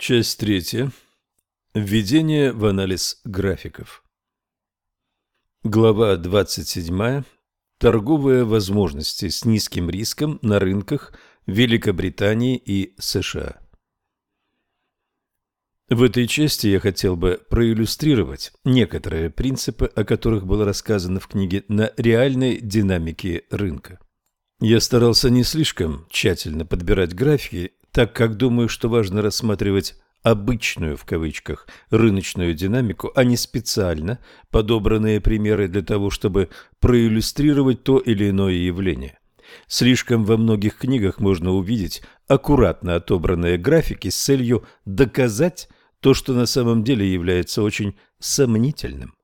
Часть третья. Введение в анализ графиков. Глава 27. Торговые возможности с низким риском на рынках Великобритании и США. В этой части я хотел бы проиллюстрировать некоторые принципы, о которых было рассказано в книге на реальной динамике рынка. Я старался не слишком тщательно подбирать графики, так как думаю, что важно рассматривать обычную в кавычках рыночную динамику, а не специально подобранные примеры для того, чтобы проиллюстрировать то или иное явление. Слишком во многих книгах можно увидеть аккуратно отобранные графики с целью доказать то, что на самом деле является очень сомнительным.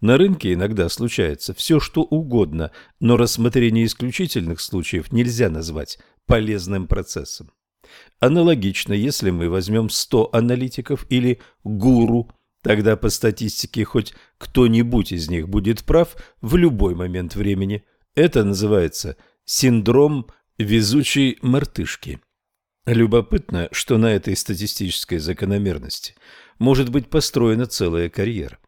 На рынке иногда случается все, что угодно, но рассмотрение исключительных случаев нельзя назвать полезным процессом. Аналогично, если мы возьмем 100 аналитиков или гуру, тогда по статистике хоть кто-нибудь из них будет прав в любой момент времени. Это называется синдром везучей мартышки. Любопытно, что на этой статистической закономерности может быть построена целая карьера.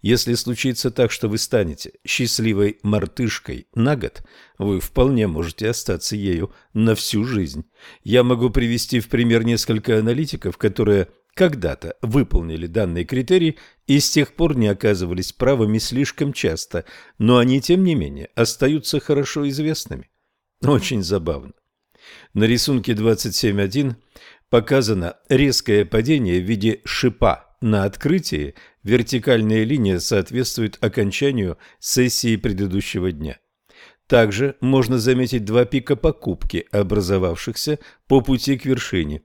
Если случится так, что вы станете счастливой мартышкой на год, вы вполне можете остаться ею на всю жизнь. Я могу привести в пример несколько аналитиков, которые когда-то выполнили данный критерий и с тех пор не оказывались правыми слишком часто, но они, тем не менее, остаются хорошо известными. Очень забавно. На рисунке 27.1 показано резкое падение в виде шипа на открытии вертикальная линия соответствует окончанию сессии предыдущего дня. Также можно заметить два пика покупки, образовавшихся по пути к вершине.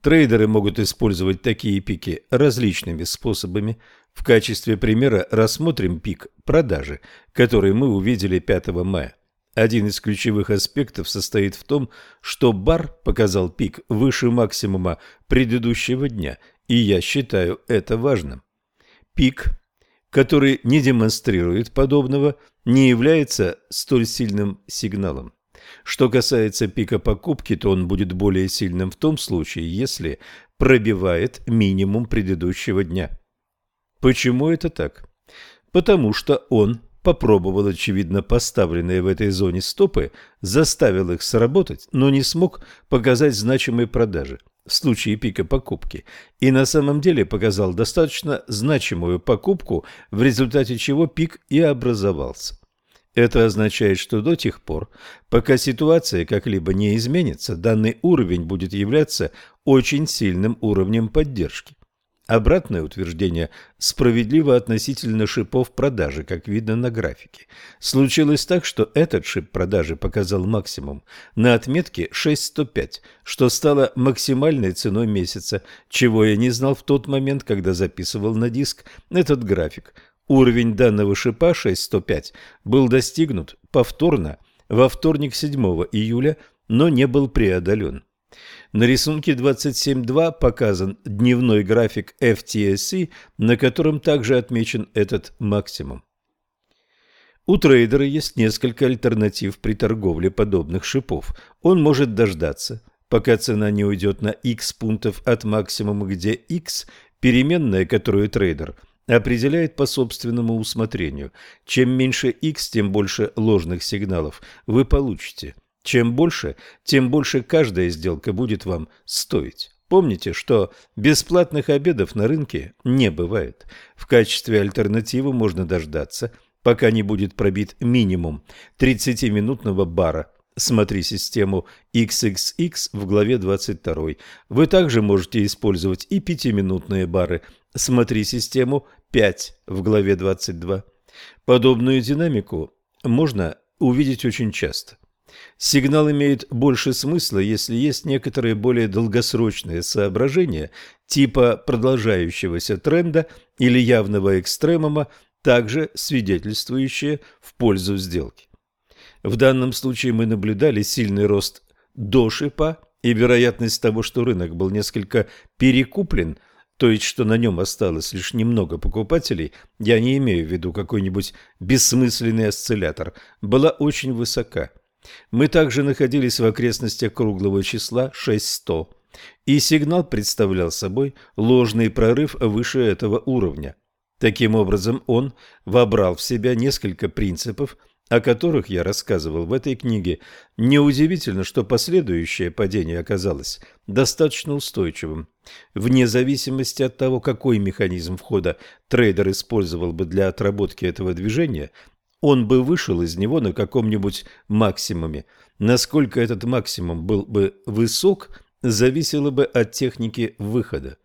Трейдеры могут использовать такие пики различными способами. В качестве примера рассмотрим пик продажи, который мы увидели 5 мая. Один из ключевых аспектов состоит в том, что бар показал пик выше максимума предыдущего дня и я считаю это важным. Пик, который не демонстрирует подобного, не является столь сильным сигналом. Что касается пика покупки, то он будет более сильным в том случае, если пробивает минимум предыдущего дня. Почему это так? Потому что он попробовал, очевидно, поставленные в этой зоне стопы, заставил их сработать, но не смог показать значимые продажи в случае пика покупки и на самом деле показал достаточно значимую покупку, в результате чего пик и образовался. Это означает, что до тех пор, пока ситуация как-либо не изменится, данный уровень будет являться очень сильным уровнем поддержки. Обратное утверждение справедливо относительно шипов продажи, как видно на графике. Случилось так, что этот шип продажи показал максимум на отметке 6105, что стало максимальной ценой месяца, чего я не знал в тот момент, когда записывал на диск этот график. Уровень данного шипа 6105 был достигнут повторно во вторник 7 июля, но не был преодолен. На рисунке 27.2 показан дневной график FTSE, на котором также отмечен этот максимум. У трейдера есть несколько альтернатив при торговле подобных шипов. Он может дождаться, пока цена не уйдет на x пунктов от максимума, где x – переменная, которую трейдер определяет по собственному усмотрению. Чем меньше x, тем больше ложных сигналов вы получите – чем больше, тем больше каждая сделка будет вам стоить. Помните, что бесплатных обедов на рынке не бывает. В качестве альтернативы можно дождаться, пока не будет пробит минимум 30-минутного бара. Смотри систему XXX в главе 22. Вы также можете использовать и 5-минутные бары. Смотри систему 5 в главе 22. Подобную динамику можно увидеть очень часто. Сигнал имеет больше смысла, если есть некоторые более долгосрочные соображения, типа продолжающегося тренда или явного экстремума, также свидетельствующие в пользу сделки. В данном случае мы наблюдали сильный рост до шипа, и вероятность того, что рынок был несколько перекуплен, то есть что на нем осталось лишь немного покупателей, я не имею в виду какой-нибудь бессмысленный осциллятор, была очень высока – мы также находились в окрестностях круглого числа 6100. И сигнал представлял собой ложный прорыв выше этого уровня. Таким образом, он вобрал в себя несколько принципов, о которых я рассказывал в этой книге. Неудивительно, что последующее падение оказалось достаточно устойчивым. Вне зависимости от того, какой механизм входа трейдер использовал бы для отработки этого движения, он бы вышел из него на каком-нибудь максимуме. Насколько этот максимум был бы высок, зависело бы от техники выхода.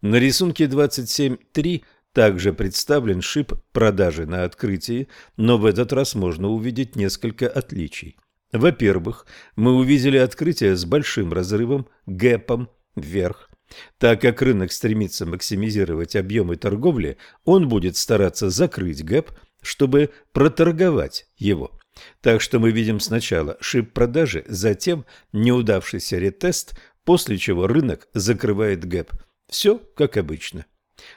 На рисунке 27.3 также представлен шип продажи на открытии, но в этот раз можно увидеть несколько отличий. Во-первых, мы увидели открытие с большим разрывом, гэпом вверх. Так как рынок стремится максимизировать объемы торговли, он будет стараться закрыть гэп, чтобы проторговать его. Так что мы видим сначала шип продажи, затем неудавшийся ретест, после чего рынок закрывает гэп. Все как обычно.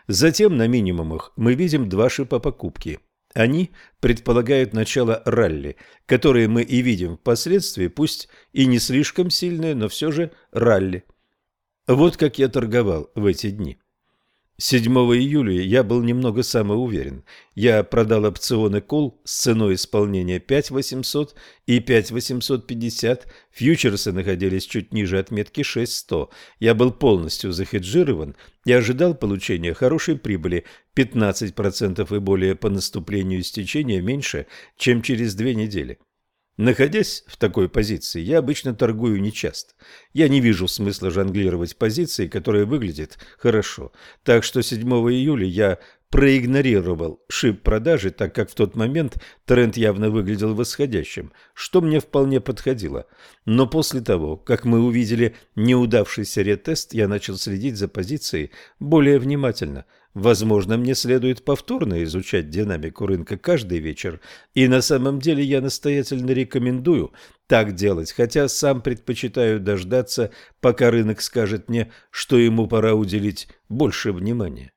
Затем на минимумах мы видим два шипа покупки. Они предполагают начало ралли, которое мы и видим впоследствии, пусть и не слишком сильное, но все же ралли. Вот как я торговал в эти дни. 7 июля я был немного самоуверен. Я продал опционы кол с ценой исполнения 5800 и 5850. Фьючерсы находились чуть ниже отметки 6100. Я был полностью захеджирован и ожидал получения хорошей прибыли 15% и более по наступлению истечения меньше, чем через две недели. Находясь в такой позиции, я обычно торгую нечасто. Я не вижу смысла жонглировать позицией, которая выглядит хорошо. Так что 7 июля я проигнорировал шип продажи, так как в тот момент тренд явно выглядел восходящим, что мне вполне подходило. Но после того, как мы увидели неудавшийся ретест, я начал следить за позицией более внимательно – Возможно, мне следует повторно изучать динамику рынка каждый вечер, и на самом деле я настоятельно рекомендую так делать, хотя сам предпочитаю дождаться, пока рынок скажет мне, что ему пора уделить больше внимания.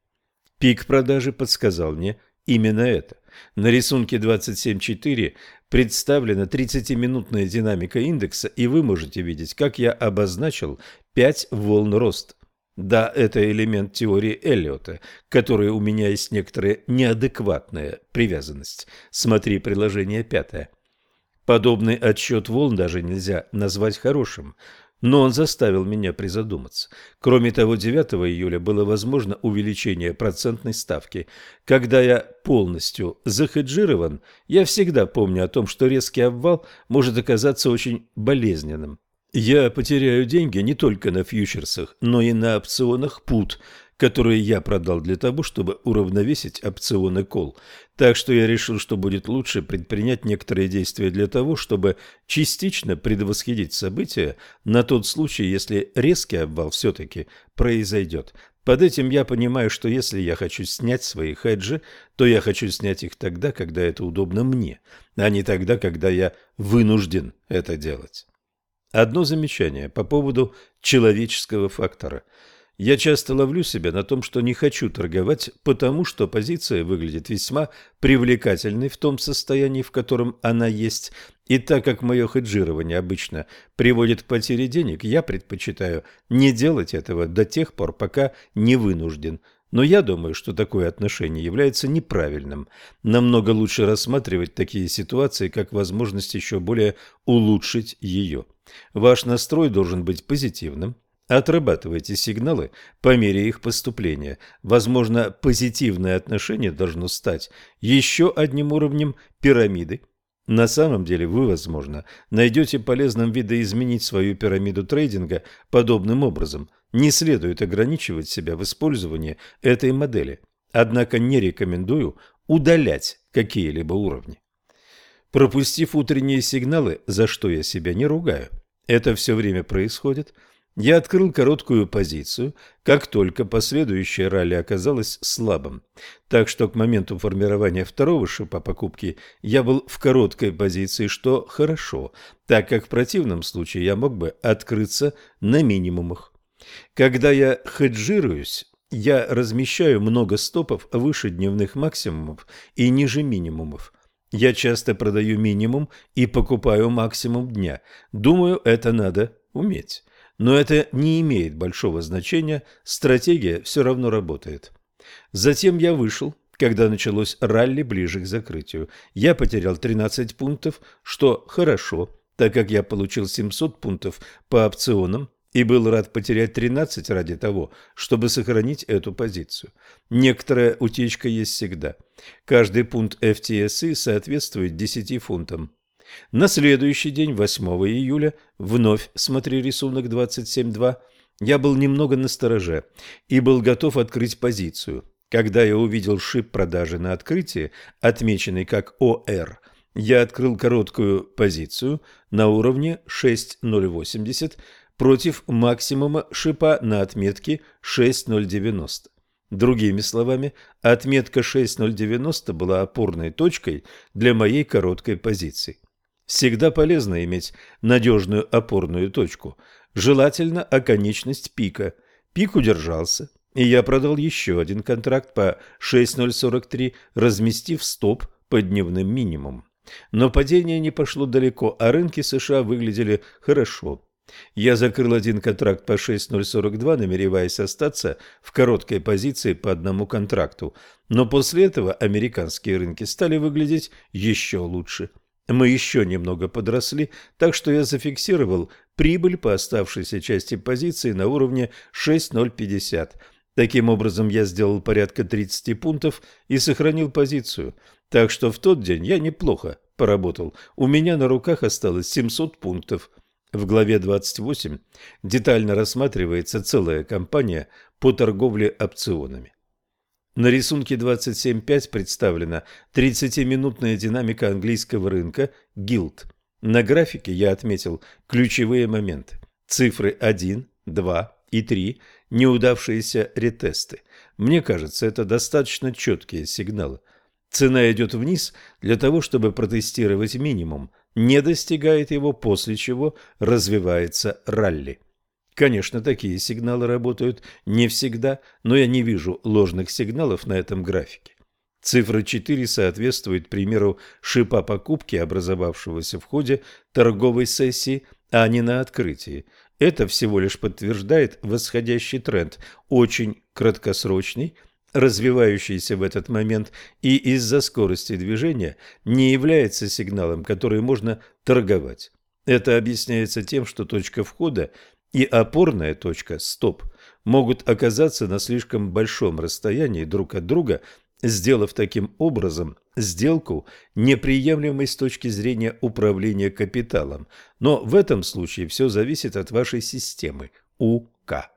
Пик продажи подсказал мне именно это. На рисунке 27.4 представлена 30-минутная динамика индекса, и вы можете видеть, как я обозначил 5 волн роста. Да, это элемент теории Эллиота, к которой у меня есть некоторая неадекватная привязанность. Смотри приложение пятое. Подобный отсчет волн даже нельзя назвать хорошим, но он заставил меня призадуматься. Кроме того, 9 июля было возможно увеличение процентной ставки. Когда я полностью захеджирован, я всегда помню о том, что резкий обвал может оказаться очень болезненным. Я потеряю деньги не только на фьючерсах, но и на опционах пут, которые я продал для того, чтобы уравновесить опционы кол. Так что я решил, что будет лучше предпринять некоторые действия для того, чтобы частично предвосхитить события на тот случай, если резкий обвал все-таки произойдет. Под этим я понимаю, что если я хочу снять свои хеджи, то я хочу снять их тогда, когда это удобно мне, а не тогда, когда я вынужден это делать. Одно замечание по поводу человеческого фактора. Я часто ловлю себя на том, что не хочу торговать, потому что позиция выглядит весьма привлекательной в том состоянии, в котором она есть, и так как мое хеджирование обычно приводит к потере денег, я предпочитаю не делать этого до тех пор, пока не вынужден – но я думаю, что такое отношение является неправильным. Намного лучше рассматривать такие ситуации как возможность еще более улучшить ее. Ваш настрой должен быть позитивным. Отрабатывайте сигналы по мере их поступления. Возможно, позитивное отношение должно стать еще одним уровнем пирамиды, на самом деле вы, возможно, найдете полезным видоизменить свою пирамиду трейдинга подобным образом. Не следует ограничивать себя в использовании этой модели. Однако не рекомендую удалять какие-либо уровни. Пропустив утренние сигналы, за что я себя не ругаю, это все время происходит – я открыл короткую позицию, как только последующее ралли оказалось слабым. Так что к моменту формирования второго шипа покупки я был в короткой позиции, что хорошо, так как в противном случае я мог бы открыться на минимумах. Когда я хеджируюсь, я размещаю много стопов выше дневных максимумов и ниже минимумов. Я часто продаю минимум и покупаю максимум дня. Думаю, это надо уметь. Но это не имеет большого значения, стратегия все равно работает. Затем я вышел, когда началось ралли ближе к закрытию. Я потерял 13 пунктов, что хорошо, так как я получил 700 пунктов по опционам и был рад потерять 13 ради того, чтобы сохранить эту позицию. Некоторая утечка есть всегда. Каждый пункт FTSE соответствует 10 фунтам. На следующий день, 8 июля, вновь смотри рисунок 27.2, я был немного настороже и был готов открыть позицию. Когда я увидел шип продажи на открытии, отмеченный как ОР, я открыл короткую позицию на уровне 6.080 против максимума шипа на отметке 6.090. Другими словами, отметка 6.090 была опорной точкой для моей короткой позиции. Всегда полезно иметь надежную опорную точку, желательно оконечность пика. Пик удержался, и я продал еще один контракт по 6.043, разместив стоп по дневным минимумам. Но падение не пошло далеко, а рынки США выглядели хорошо. Я закрыл один контракт по 6.042, намереваясь остаться в короткой позиции по одному контракту. Но после этого американские рынки стали выглядеть еще лучше. Мы еще немного подросли, так что я зафиксировал прибыль по оставшейся части позиции на уровне 6.050. Таким образом, я сделал порядка 30 пунктов и сохранил позицию. Так что в тот день я неплохо поработал. У меня на руках осталось 700 пунктов. В главе 28 детально рассматривается целая кампания по торговле опционами. На рисунке 27.5 представлена 30-минутная динамика английского рынка Guild. На графике я отметил ключевые моменты. Цифры 1, 2 и 3 – неудавшиеся ретесты. Мне кажется, это достаточно четкие сигналы. Цена идет вниз для того, чтобы протестировать минимум, не достигает его, после чего развивается ралли. Конечно, такие сигналы работают не всегда, но я не вижу ложных сигналов на этом графике. Цифра 4 соответствует примеру шипа покупки, образовавшегося в ходе торговой сессии, а не на открытии. Это всего лишь подтверждает восходящий тренд, очень краткосрочный, развивающийся в этот момент и из-за скорости движения не является сигналом, который можно торговать. Это объясняется тем, что точка входа и опорная точка «стоп» могут оказаться на слишком большом расстоянии друг от друга, сделав таким образом сделку неприемлемой с точки зрения управления капиталом. Но в этом случае все зависит от вашей системы УК.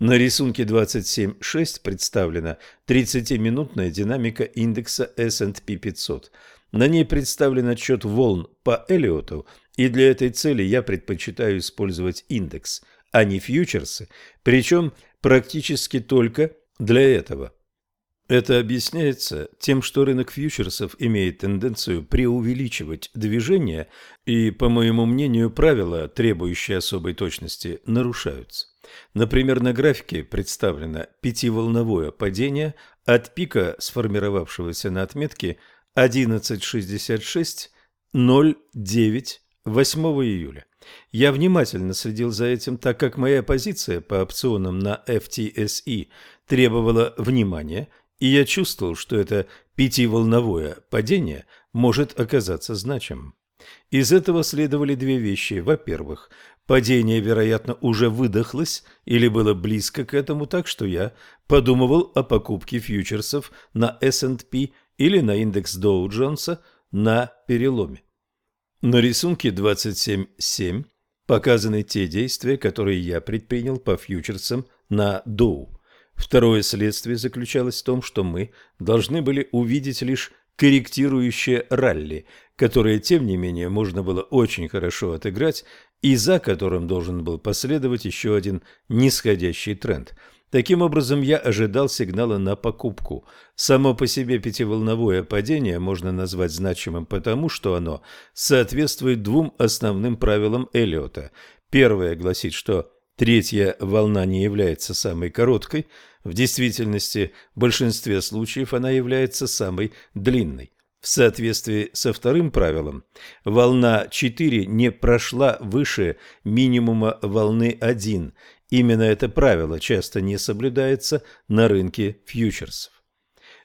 На рисунке 27.6 представлена 30-минутная динамика индекса S&P 500. На ней представлен отчет волн по Эллиоту и для этой цели я предпочитаю использовать индекс, а не фьючерсы, причем практически только для этого. Это объясняется тем, что рынок фьючерсов имеет тенденцию преувеличивать движение, и, по моему мнению, правила, требующие особой точности, нарушаются. Например, на графике представлено пятиволновое падение от пика, сформировавшегося на отметке 11.66 0,9 8 июля. Я внимательно следил за этим, так как моя позиция по опционам на FTSE требовала внимания, и я чувствовал, что это пятиволновое падение может оказаться значимым. Из этого следовали две вещи. Во-первых, падение, вероятно, уже выдохлось или было близко к этому, так что я подумывал о покупке фьючерсов на S&P или на индекс Доу Джонса на переломе. На рисунке 27.7 показаны те действия, которые я предпринял по фьючерсам на Доу. Второе следствие заключалось в том, что мы должны были увидеть лишь корректирующее ралли, которое, тем не менее, можно было очень хорошо отыграть и за которым должен был последовать еще один нисходящий тренд – Таким образом, я ожидал сигнала на покупку. Само по себе пятиволновое падение можно назвать значимым потому, что оно соответствует двум основным правилам Эллиота. Первое гласит, что третья волна не является самой короткой, в действительности в большинстве случаев она является самой длинной. В соответствии со вторым правилом, волна 4 не прошла выше минимума волны 1. Именно это правило часто не соблюдается на рынке фьючерсов.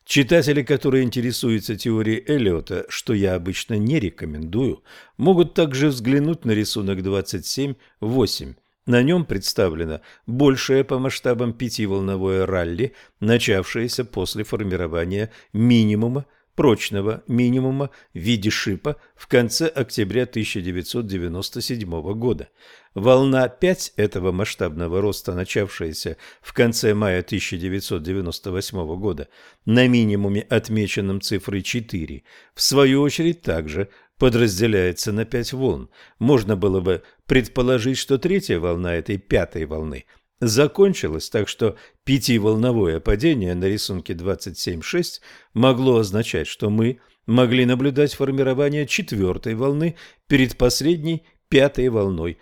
Читатели, которые интересуются теорией Эллиота, что я обычно не рекомендую, могут также взглянуть на рисунок 27.8. На нем представлено большее по масштабам пятиволновое ралли, начавшееся после формирования минимума прочного минимума в виде шипа в конце октября 1997 года. Волна 5 этого масштабного роста, начавшаяся в конце мая 1998 года на минимуме, отмеченном цифрой 4, в свою очередь также подразделяется на 5 волн. Можно было бы предположить, что третья волна этой пятой волны – закончилось, так что пятиволновое падение на рисунке 27.6 могло означать, что мы могли наблюдать формирование четвертой волны перед последней пятой волной.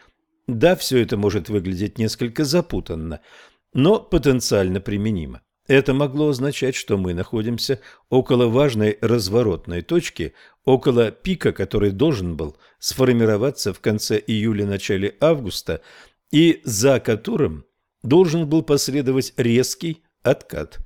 Да, все это может выглядеть несколько запутанно, но потенциально применимо. Это могло означать, что мы находимся около важной разворотной точки, около пика, который должен был сформироваться в конце июля-начале августа, и за которым должен был последовать резкий откат.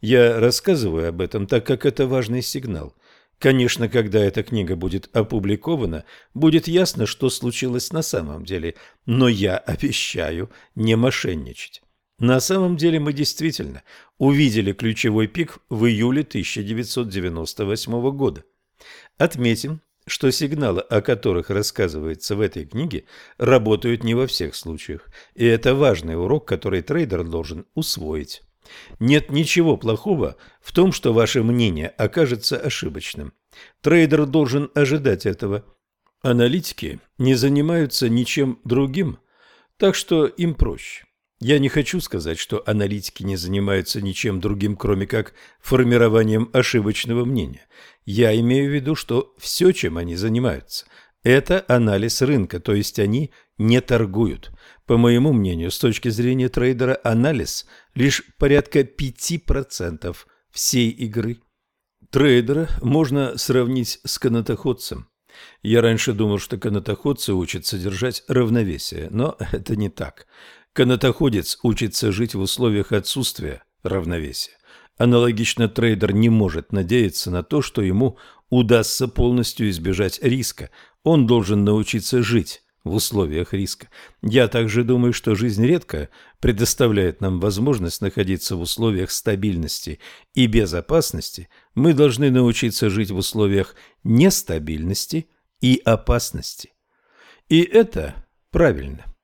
Я рассказываю об этом, так как это важный сигнал. Конечно, когда эта книга будет опубликована, будет ясно, что случилось на самом деле, но я обещаю не мошенничать. На самом деле мы действительно увидели ключевой пик в июле 1998 года. Отметим, что сигналы, о которых рассказывается в этой книге, работают не во всех случаях, и это важный урок, который трейдер должен усвоить. Нет ничего плохого в том, что ваше мнение окажется ошибочным. Трейдер должен ожидать этого. Аналитики не занимаются ничем другим, так что им проще. Я не хочу сказать, что аналитики не занимаются ничем другим, кроме как формированием ошибочного мнения. Я имею в виду, что все, чем они занимаются, это анализ рынка, то есть они не торгуют. По моему мнению, с точки зрения трейдера, анализ лишь порядка 5% всей игры. Трейдера можно сравнить с канатоходцем. Я раньше думал, что канатоходцы учатся держать равновесие, но это не так. Канатоходец учится жить в условиях отсутствия равновесия. Аналогично трейдер не может надеяться на то, что ему удастся полностью избежать риска. Он должен научиться жить в условиях риска. Я также думаю, что жизнь редко предоставляет нам возможность находиться в условиях стабильности и безопасности. Мы должны научиться жить в условиях нестабильности и опасности. И это правильно.